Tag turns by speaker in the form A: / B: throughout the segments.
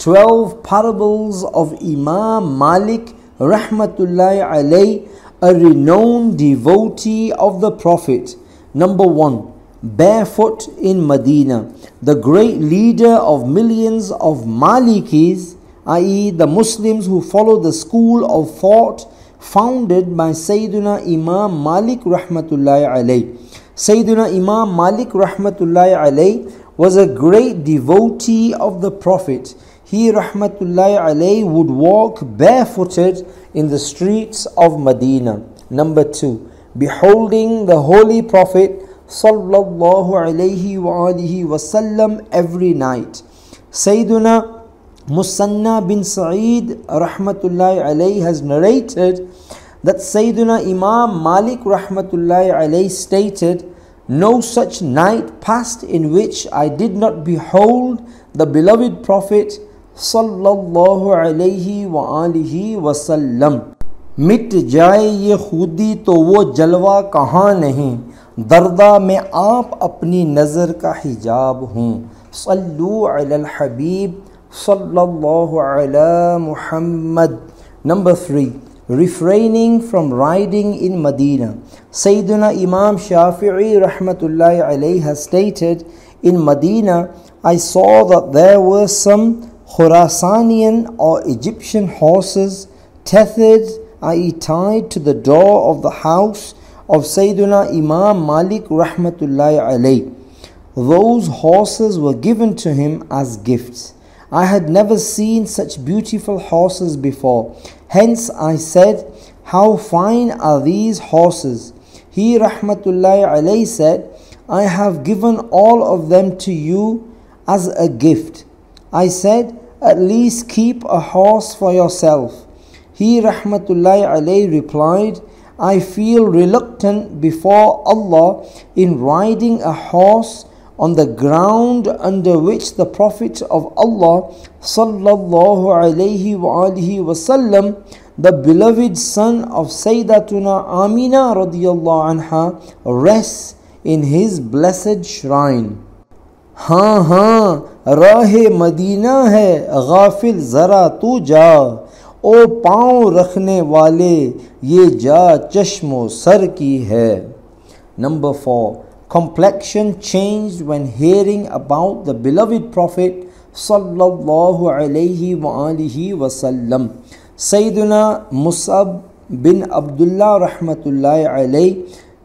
A: 12 parables of Imam Malik rahmatullahi alayh, a renowned devotee of the Prophet. Number 1. Barefoot in Medina. The great leader of millions of Malikis, i.e., the Muslims who follow the school of thought founded by Sayyidina Imam Malik rahmatullahi alayh. Sayyidina Imam Malik rahmatullahi alayh was a great devotee of the Prophet. He rahmatullahi alayh would walk barefooted in the streets of Medina. Number two, beholding the Holy Prophet sallallahu alayhi wa alihi wasallam every night. Sayyiduna Musanna bin Sa'id rahmatullahi alayhi has narrated that Sayyiduna Imam Malik rahmatullahi alayhi stated, No such night passed in which I did not behold the beloved Prophet صلی اللہ علیہ وآلہ وسلم۔ مٹ جائے یہ خودی تو وہ جلوہ کہاں نہیں؟ دردہ میں آپ اپنی نظر کا حجاب ہوں۔ صلو علی الحبیب صلی اللہ علی محمد۔ Number three, refraining from riding in Medina. سیدنا امام شافعی رحمۃ اللہ علیہ stated in Medina I saw that there were some Khurasanian or Egyptian horses tethered, i.e. tied to the door of the house of Sayyiduna Imam Malik rahmatullahi alayhi. Those horses were given to him as gifts. I had never seen such beautiful horses before. Hence I said, How fine are these horses? He rahmatullahi alayhi said, I have given all of them to you as a gift. I said, At least keep a horse for yourself. He rahmatullahi alayhi replied, I feel reluctant before Allah in riding a horse on the ground under which the Prophet of Allah sallallahu alayhi wa alihi wasallam, the beloved son of Sayyidatuna Amina radiyallahu anha, rests in his blessed shrine. ہاں ہاں راہ مدینہ ہے، غافل ذرا تو جا۔ او پاؤں رکھنے والے، یہ جا چشم و سر کی ہے۔ Number four, complexion change when hearing about the beloved prophet صلی اللہ علیہ وآلہ وسلم۔ سیدنا مصعب بن عبداللہ رحمۃ اللہ علیہ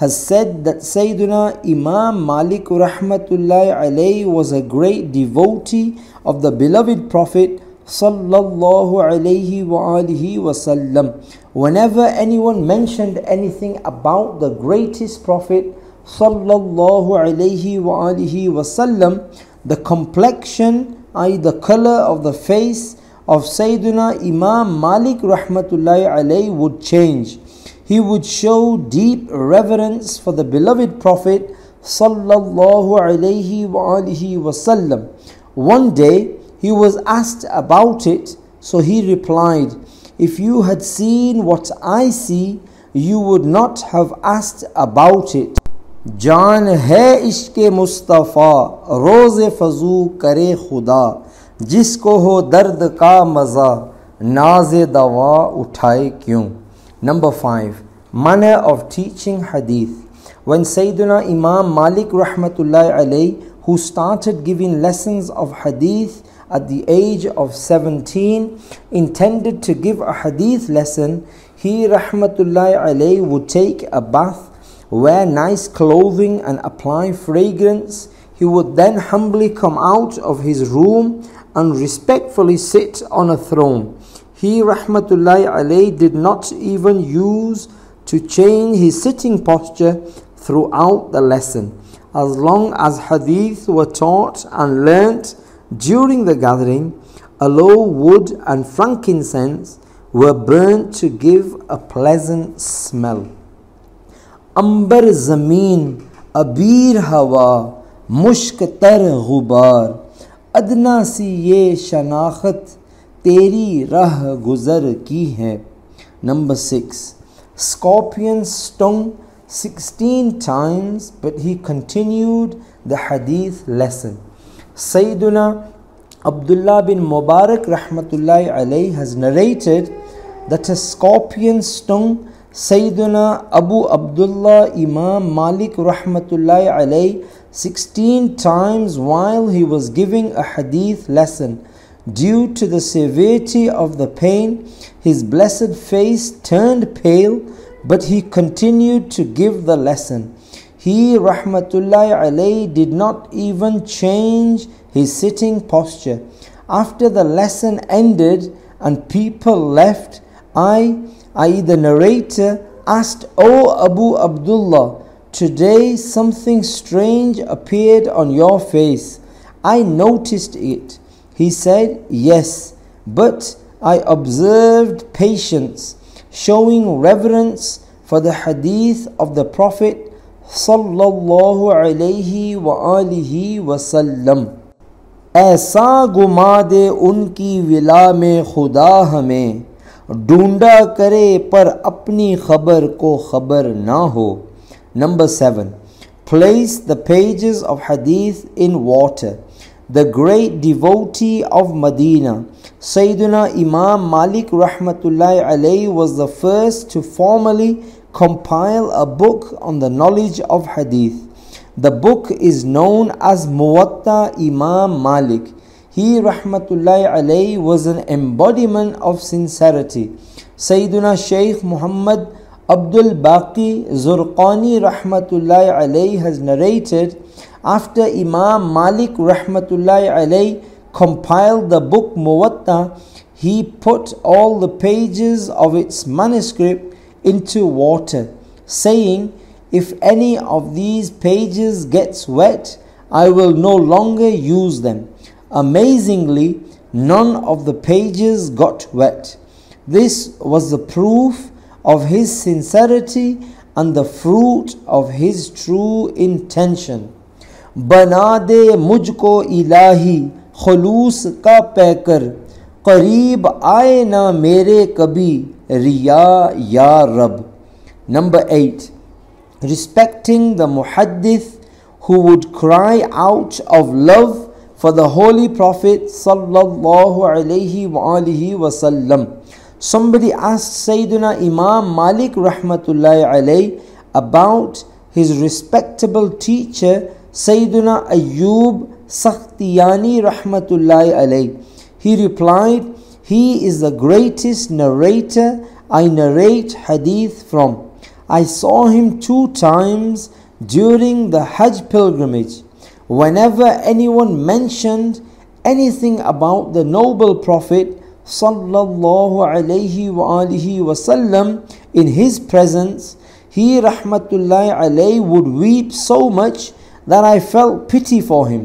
A: has said that Sayyiduna Imam Malik rahmatullahi alayhi was a great devotee of the beloved Prophet sallallahu alayhi wa alihi wasallam. Whenever anyone mentioned anything about the greatest Prophet sallallahu alayhi wa alihi wasallam, the complexion, i.e. the color of the face of Sayyidina Imam Malik rahmatullahi alayhi would change He would show deep reverence for the beloved Prophet sallallahu alayhi wa alihi wasallam. One day he was asked about it, so he replied, If you had seen what I see, you would not have asked about it. जान है इश्क मुस्तफ़ा रोज़ फजू करे खुदा जिसको हो दर्द का मज़ा नाज दवा उठाए क्यों Number five, manner of teaching hadith. When Sayyidina Imam Malik rahmatullahi alayh, who started giving lessons of hadith at the age of 17, intended to give a hadith lesson, he rahmatullahi alayh would take a bath, wear nice clothing and apply fragrance. He would then humbly come out of his room and respectfully sit on a throne he rahmatullahi alayh did not even use to change his sitting posture throughout the lesson. As long as hadith were taught and learnt during the gathering aloe wood and frankincense were burnt to give a pleasant smell. Ambar zameen abir hawa mushk tar ghubar adna si ye تیری رہ گزر کی ہے۔ Number six scorpion stung sixteen times continued the حدیث lesson سیدنا عبداللہ بن مبارک رحمت اللہ علیہ has narrated اسکارپینسٹونگ سعید سیدنا ابو عبداللہ امام مالک رحمۃ اللہ علیہ sixteen times while he was giving a حدیث lesson Due to the severity of the pain, his blessed face turned pale, but he continued to give the lesson. He, rahmatullahi alayhi, did not even change his sitting posture. After the lesson ended and people left, I, i.e., the narrator, asked, O Abu Abdullah, today something strange appeared on your face. I noticed it. He said, yes, but I observed patience, showing reverence for the hadith of the Prophet sallallahu alayhi wa alihi wa ایسا گما دے ان کی ولا میں خدا ہمیں ڈونڈا کرے پر اپنی خبر کو خبر نہ ہو number seven place the pages of حدیث in water the great devotee of Medina Sayyidina Imam Malik rahmatullahi alayhi was the first to formally compile a book on the knowledge of hadith the book is known as Muwatta Imam Malik. He rahmatullahi alayhi was an embodiment of sincerity. Sayyiduna Shaykh Muhammad Abdul Baqi Zurqani rahmatullahi alayhi has narrated after Imam Malik rahmatullahi alayhi compiled the book Muwatta, he put all the pages of its manuscript into water, saying, if any of these pages gets wet, I will no longer use them. Amazingly, none of the pages got wet. This was the proof of his sincerity and the fruit of his true intention. بنا دے مجھ کو الہی خلوص کا پیکر، قریب آئے نہ میرے کبھی ریا یا رب۔ نمبر ایٹ رسپیکٹنگ دا محدث he would cry out of love for the holy prophet صلی پروفٹ صب ل وسلم۔ سمبری آس آسنا امام مالک رحمۃ اللہ علیہ about his respectable teacher sayyidina ayyub sakhtiyani rahmatullahi alayhi he replied he is the greatest narrator i narrate hadith from I saw him two times during the Hajj pilgrimage. Whenever anyone mentioned anything about the noble Prophet sallallahu alayhi wa alaihi wasallam in his presence, he rahmatullahi alayhi would weep so much for him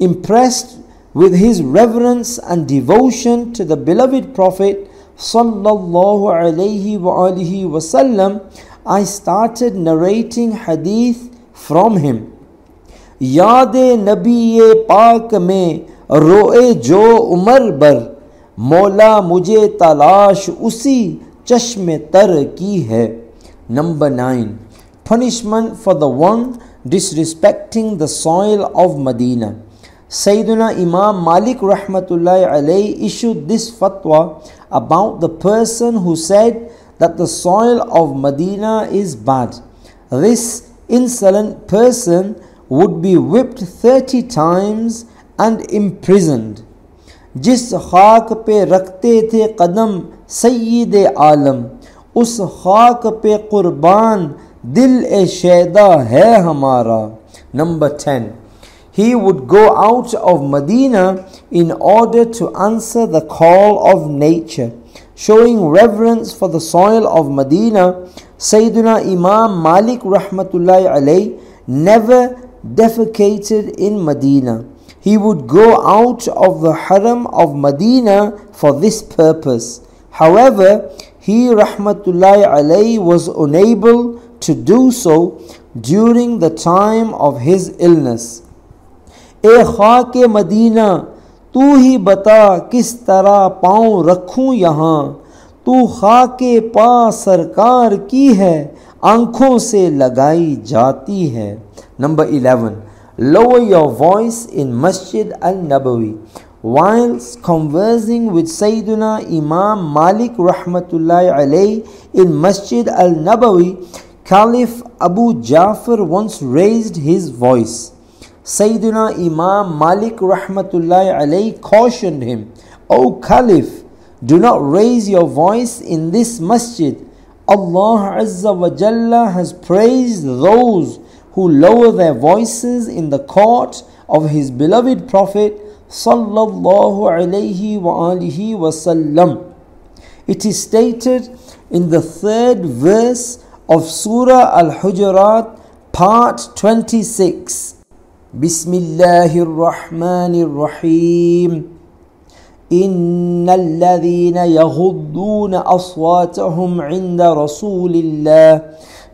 A: impressed with his reverence and devotion to the beloved prophet صلی اللہ علیہ وسلم I started noting حدیث from him یاد نبی پاک میں رو اے جو عمر بر، مولا مجھے تلاش اسی چشم تر کی ہے۔ Number nine punishment for the one disrespecting the soil of Medina. Sayyidina Imam Malik rahmatullahi alayhi issued this fatwa about the person who said that the soil of Medina is bad. This insolent person would be whipped 30 times and imprisoned. जिस खाक पे रखते थे कदम सैद आलम उस खाक पे कुर्बान दिल ए शैदा है हमारा number ten he would go out of Medina in order to answer the call of nature showing reverence for the soil of Medina, Sayyidina Imam Malik rahmatullahi alayh never defecated in Medina. He would go out of the haram of Medina for this purpose. However, he rahmatullahi alayh was unable do so during the time of his illness. اے خاک مدینہ، تو ہی بتا کس طرح پاؤں رکھوں یہاں۔ تو خاک پا سرکار کی ہے، آنکھوں سے لگائی جاتی ہے۔ Number 11 lower your voice voice in مسجد النبوی whilst conversing with Sayyiduna امام مالک rahmatullahi اللہ علیہ ان مسجد النبوی Caliph Abu Ja'far once raised his voice. Sayyiduna Imam Malik rahmatullahi alayh cautioned him, O Caliph, do not raise your voice in this masjid. Allah Azza wa Jalla has praised those who lower their voices in the court of His beloved Prophet sallallahu alaihi wasallam. It is stated in the third verse of Surah Al-Hujurat, part 26. بسم الله الرحمن الرحيم إن الذين يغضون أصواتهم عند رسول الله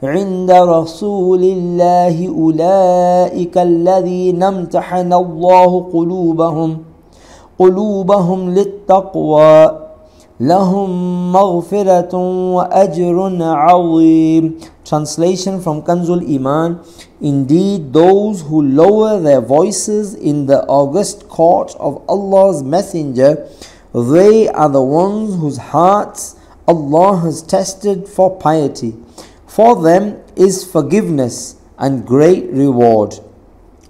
A: عند رسول الله أولئك الذين امتحن الله قلوبهم قلوبهم للتقوى لهم مغفرة wa عظيم. Translation from Kanzul Iman Indeed, those who lower their voices in the august court of Allah's Messenger, they are the ones whose hearts Allah has tested for piety. For them is forgiveness and great reward.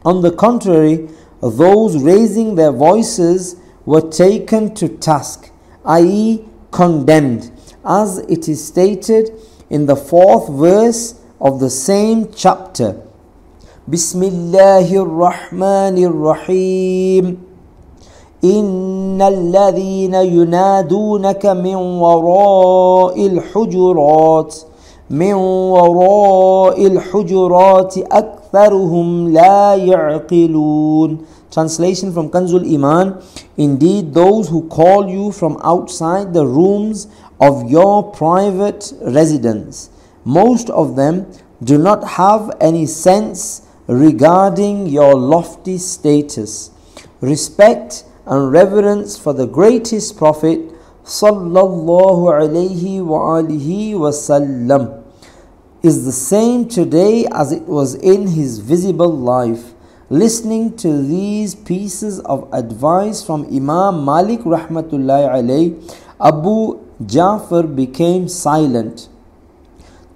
A: On the contrary, those raising their voices were taken to task i.e., condemned, as it is stated in the fourth verse of the same chapter. بسم الله الرحمن الرحيم إن الذين ينادونك من وراء الحجرات من وراء الحجرات أكثرهم لا يعقلون Translation from Kanzul Iman Indeed, those who call you from outside the rooms of your private residence, most of them do not have any sense regarding your lofty status. Respect and reverence for the greatest Prophet sallallahu alaihi wasallam is the same today as it was in his visible life. Listening to these pieces of advice from امام Malik رحمۃ اللہ علیہ ابو جعفر became silent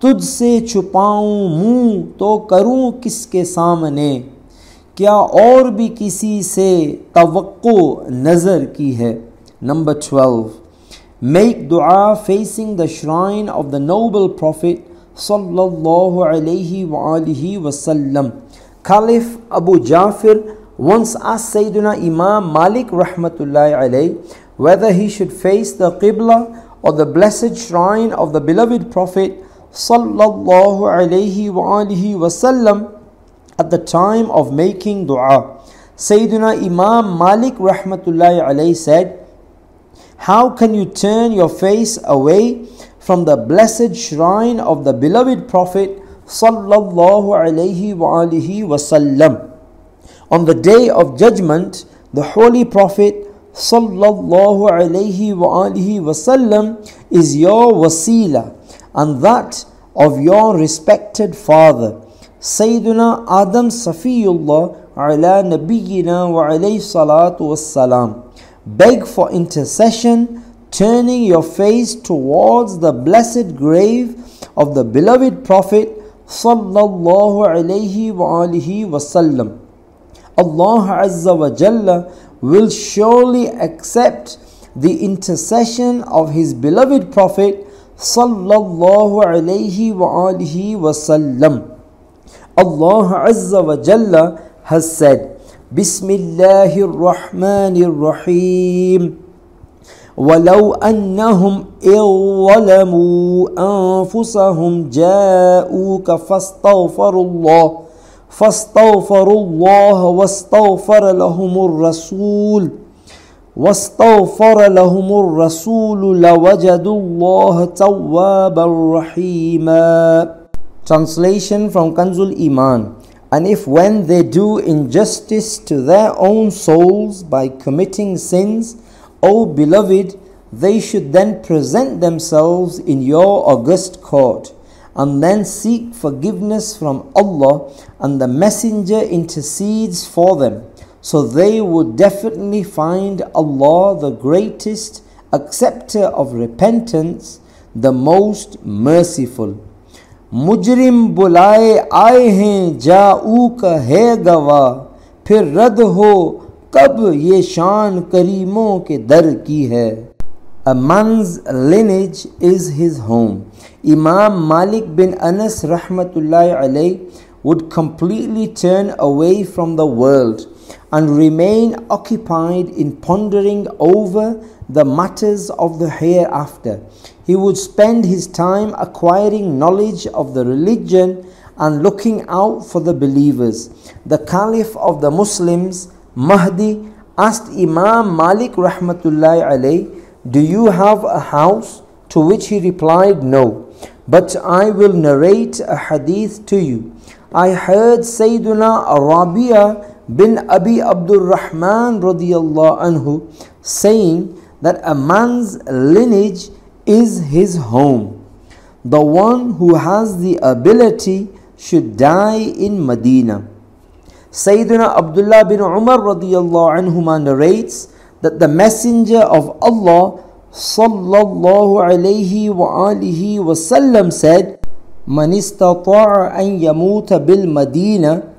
A: تجھ سے چھپاؤں منہ تو کروں کس کے سامنے کیا اور بھی کسی سے توقع نظر کی ہے نمبر ٹویلو میک دعا facing the shrine of the noble prophet صلی اللہ علیہ وآلہ وسلم Caliph Abu Ja'far once asked Sayyidina Imam Malik rahmatullahi alayhi whether he should face the Qibla or the blessed shrine of the beloved Prophet sallallahu alaihi wa alihi wasallam at the time of making dua. Sayyidina Imam Malik rahmatullahi alayhi said, how can you turn your face away from the blessed shrine of the beloved Prophet sallallahu alaihi wasallam? On the day of judgment, the Holy Prophet sallallahu alaihi wasallam is your wasila and that of your respected father. Sayyiduna Adam Safiyullah ala nabiyyina wa alayhi salatu wassalam beg for intercession, turning your face towards the blessed grave of the beloved Prophet sallallahu alayhi wa alihi wasallam. Allah Azza wa Jalla will surely accept the intercession of his beloved Prophet sallallahu alayhi wa alihi wasallam. Allah Azza wa Jalla has said, Bismillahir Rahmanir Rahim. ولو أنهم إن ظلموا أنفسهم جاءوك فاستغفروا الله فاستغفروا الله واستغفر لهم الرسول واستغفر لهم الرسول لوجدوا الله توابا رحيما. Translation from Kanzul Iman. And if when they do injustice to their own souls by committing sins, O beloved, they should then present themselves in your august court and then seek forgiveness from Allah and the messenger intercedes for them so they would definitely find Allah the greatest acceptor of repentance, the most merciful. मुजरिम बुलाए आए हैं जाऊ का है गवा फिर रद हो कब ये शान करीमों के दर की है A man's lineage is his home. Imam Malik bin Anas rahmatullahi alayh would completely turn away from the world and remain occupied in pondering over the matters of the hereafter. He would spend his time acquiring knowledge of the religion and looking out for the believers. The Caliph of the Muslims, Mahdi, asked Imam Malik rahmatullahi alayh, Do you have a house? To which he replied, No. But I will narrate a hadith to you. I heard Sayyiduna Rabia bin Abi Abdul Rahman anhu saying that a man's lineage is his home. The one who has the ability should die in Medina. Sayyidina Abdullah bin Umar radiallahu anhuma narrates that the Messenger of Allah sallallahu alayhi wa alihi wasallam said, من استطاع أن يموت بالمدينة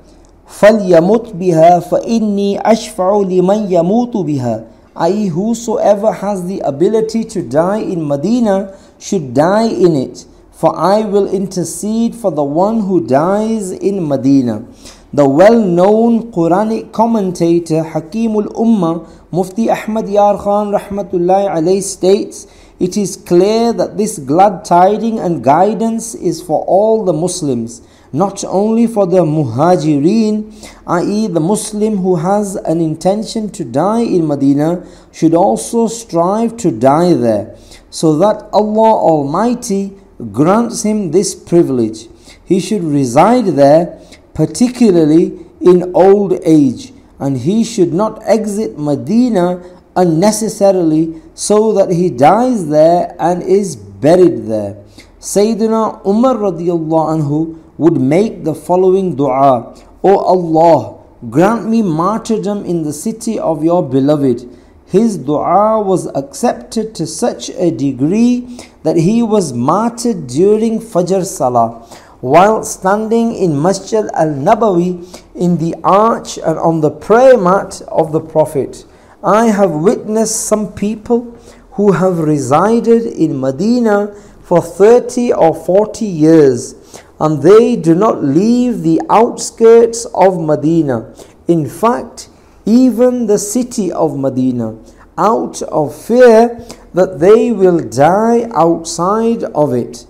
A: فَلْيَمُتْ بِهَا فَإِنِّي أَشْفَعُ لِمَنْ يَمُوتُ بِهَا i.e. whosoever has the ability to die in Medina should die in it for I will intercede for the one who dies in Medina the well-known Quranic commentator Hakimul Ummah Mufti Ahmad Yar Khan rahmatullahi alayhi states it is clear that this glad tiding and guidance is for all the Muslims not only for the muhajirin, i.e., the Muslim who has an intention to die in Medina, should also strive to die there, so that Allah Almighty grants him this privilege. He should reside there, particularly in old age, and he should not exit Medina unnecessarily so that he dies there and is buried there. Sayyidina Umar radiallahu anhu would make the following dua O Allah, grant me martyrdom in the city of your beloved. His dua was accepted to such a degree that he was martyred during Fajr Salah while standing in Masjid al Nabawi in the arch and on the prayer mat of the Prophet. I have witnessed some people who have resided in Medina for 30 or 40 years and they do not leave the outskirts of Medina. In fact, even the city of Medina, out of fear that they will die outside of it.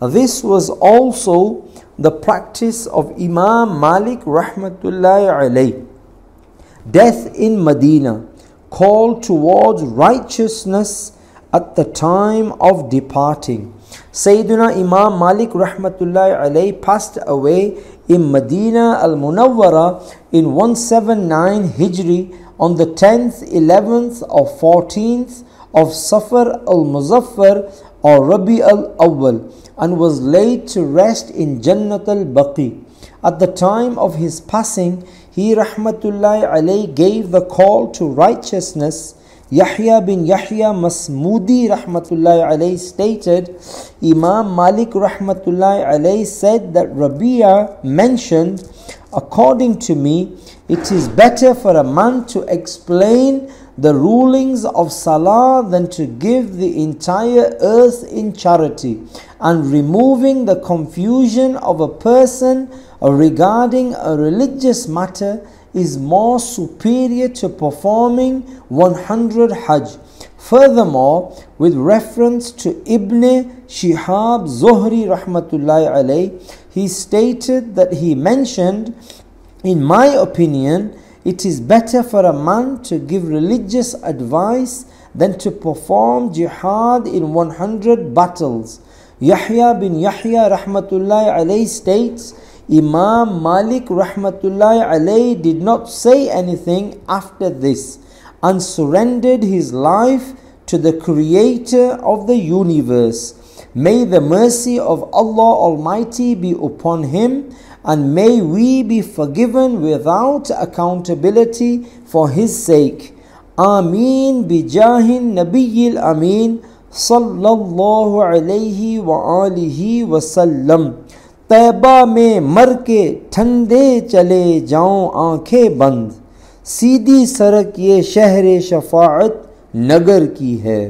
A: This was also the practice of Imam Malik rahmatullahi alayh. Death in Medina, called towards righteousness at the time of departing. Sayyidina Imam Malik rahmatullahi alayhi passed away in Medina al Munawwara in 179 Hijri on the 10th, 11th, or 14th of Safar al Muzaffar or Rabi al Awwal and was laid to rest in Jannat al Baqi. At the time of his passing, he rahmatullahi alayhi gave the call to righteousness Yahya bin Yahya Masmudi rahmatullahi alayhi stated, Imam Malik rahmatullahi alayhi said that Rabia mentioned, according to me, it is better for a man to explain the rulings of Salah than to give the entire earth in charity and removing the confusion of a person regarding a religious matter is more superior to performing 100 Hajj. Furthermore, with reference to Ibn Shihab Zuhri rahmatullahi alayh, he stated that he mentioned, in my opinion, it is better for a man to give religious advice than to perform jihad in 100 battles. Yahya bin Yahya rahmatullahi alayh states, Imam Malik rahmatullahi alayhi did not say anything after this and surrendered his life to the creator of the universe. May the mercy of Allah Almighty be upon him and may we be forgiven without accountability for his sake. Amin bijahin nabiyil amin sallallahu alayhi wa alihi wa sallam. طیبہ میں مر کے ٹھنڈے چلے جاؤں آنکھیں بند سیدھی سرک یہ شہر شفاعت نگر کی ہے